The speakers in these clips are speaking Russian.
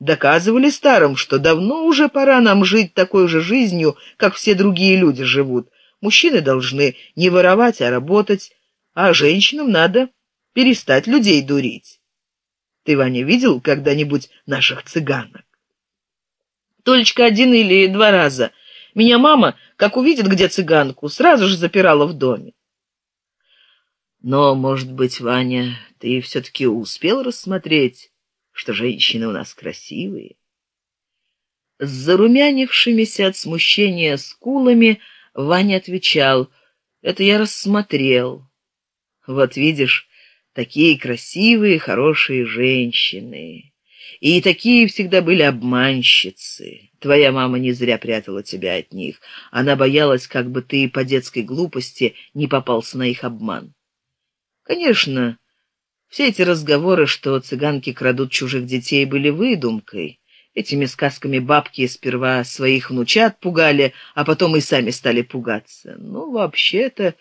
доказывали старым, что давно уже пора нам жить такой же жизнью, как все другие люди живут. Мужчины должны не воровать, а работать, а женщинам надо перестать людей дурить. Ты, Ваня, видел когда-нибудь наших цыганок? Толечка один или два раза. Меня мама, как увидит где цыганку, сразу же запирала в доме. Но, может быть, Ваня, ты все-таки успел рассмотреть, что женщины у нас красивые? С зарумянившимися от смущения скулами Ваня отвечал, «Это я рассмотрел. Вот видишь, такие красивые, хорошие женщины. И такие всегда были обманщицы. Твоя мама не зря прятала тебя от них. Она боялась, как бы ты по детской глупости не попался на их обман. Конечно, все эти разговоры, что цыганки крадут чужих детей, были выдумкой. Этими сказками бабки сперва своих внучат пугали, а потом и сами стали пугаться. Ну, вообще-то,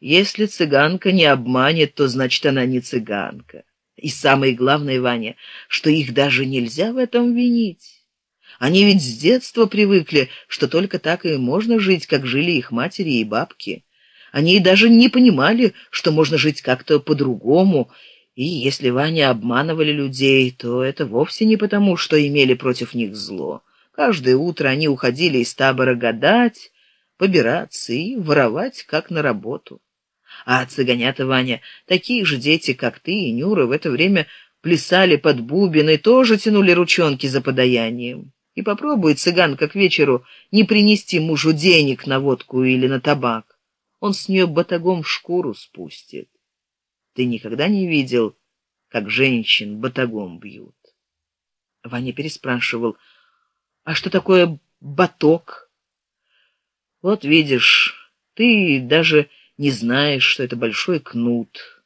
если цыганка не обманет, то значит она не цыганка. И самое главное, Ваня, что их даже нельзя в этом винить. Они ведь с детства привыкли, что только так и можно жить, как жили их матери и бабки. Они даже не понимали, что можно жить как-то по-другому, и если Ваня обманывали людей, то это вовсе не потому, что имели против них зло. Каждое утро они уходили из табора гадать, побираться и воровать, как на работу. А цыганята Ваня, такие же дети, как ты и Нюра, в это время плясали под бубен и тоже тянули ручонки за подаянием. И попробуй цыганка к вечеру не принести мужу денег на водку или на табак. Он с нее батагом шкуру спустит. Ты никогда не видел, как женщин батагом бьют? Ваня переспрашивал, а что такое баток? Вот видишь, ты даже не знаешь, что это большой кнут.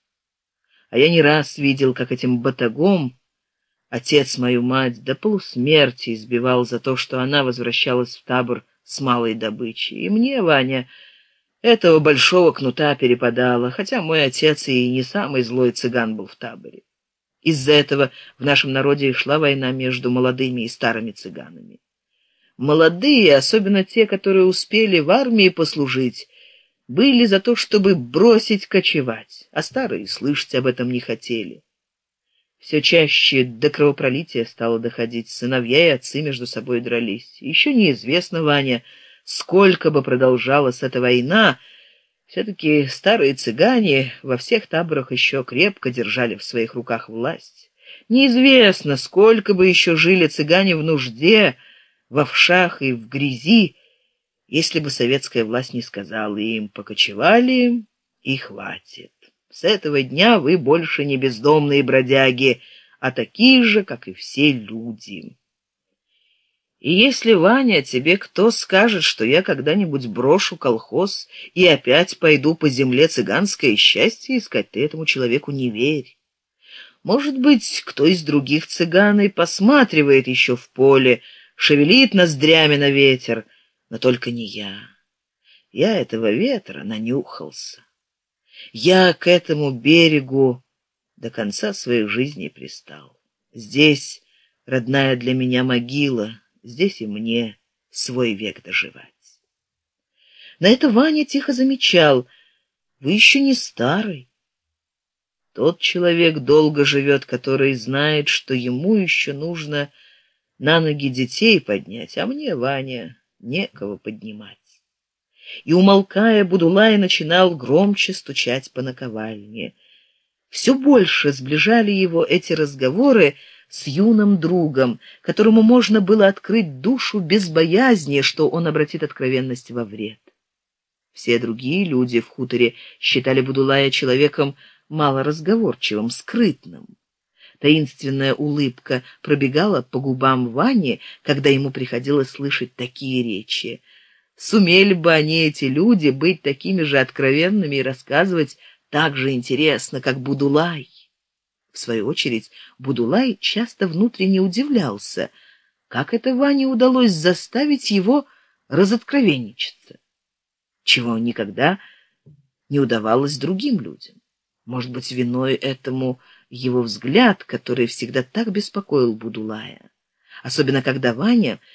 А я не раз видел, как этим батагом отец мою мать до полусмерти избивал за то, что она возвращалась в табор с малой добычей. И мне, Ваня, этого большого кнута перепадало, хотя мой отец и не самый злой цыган был в таборе. Из-за этого в нашем народе шла война между молодыми и старыми цыганами. Молодые, особенно те, которые успели в армии послужить, были за то, чтобы бросить кочевать, а старые слышать об этом не хотели. Все чаще до кровопролития стало доходить, сыновья и отцы между собой дрались. Еще неизвестно, Ваня, сколько бы продолжалась эта война, все-таки старые цыгане во всех таборах еще крепко держали в своих руках власть. Неизвестно, сколько бы еще жили цыгане в нужде, в овшах и в грязи, если бы советская власть не сказала им «покочевали» и «хватит». С этого дня вы больше не бездомные бродяги, а такие же, как и все люди. И если, Ваня, тебе кто скажет, что я когда-нибудь брошу колхоз и опять пойду по земле цыганское счастье искать, ты этому человеку не верь. Может быть, кто из других цыган и посматривает еще в поле, шевелит ноздрями на ветер, но только не я. Я этого ветра нанюхался. Я к этому берегу до конца своей жизни пристал. Здесь родная для меня могила, здесь и мне свой век доживать. На это Ваня тихо замечал, вы еще не старый. Тот человек долго живет, который знает, что ему еще нужно на ноги детей поднять, а мне, Ваня, некого поднимать. И, умолкая, Будулай начинал громче стучать по наковальне. Все больше сближали его эти разговоры с юным другом, которому можно было открыть душу без боязни, что он обратит откровенность во вред. Все другие люди в хуторе считали Будулая человеком малоразговорчивым, скрытным. Таинственная улыбка пробегала по губам Вани, когда ему приходилось слышать такие речи. Сумели бы они, эти люди, быть такими же откровенными и рассказывать так же интересно, как Будулай. В свою очередь, Будулай часто внутренне удивлялся, как это Ване удалось заставить его разоткровенничаться, чего никогда не удавалось другим людям. Может быть, виной этому его взгляд, который всегда так беспокоил Будулая. особенно когда Ваня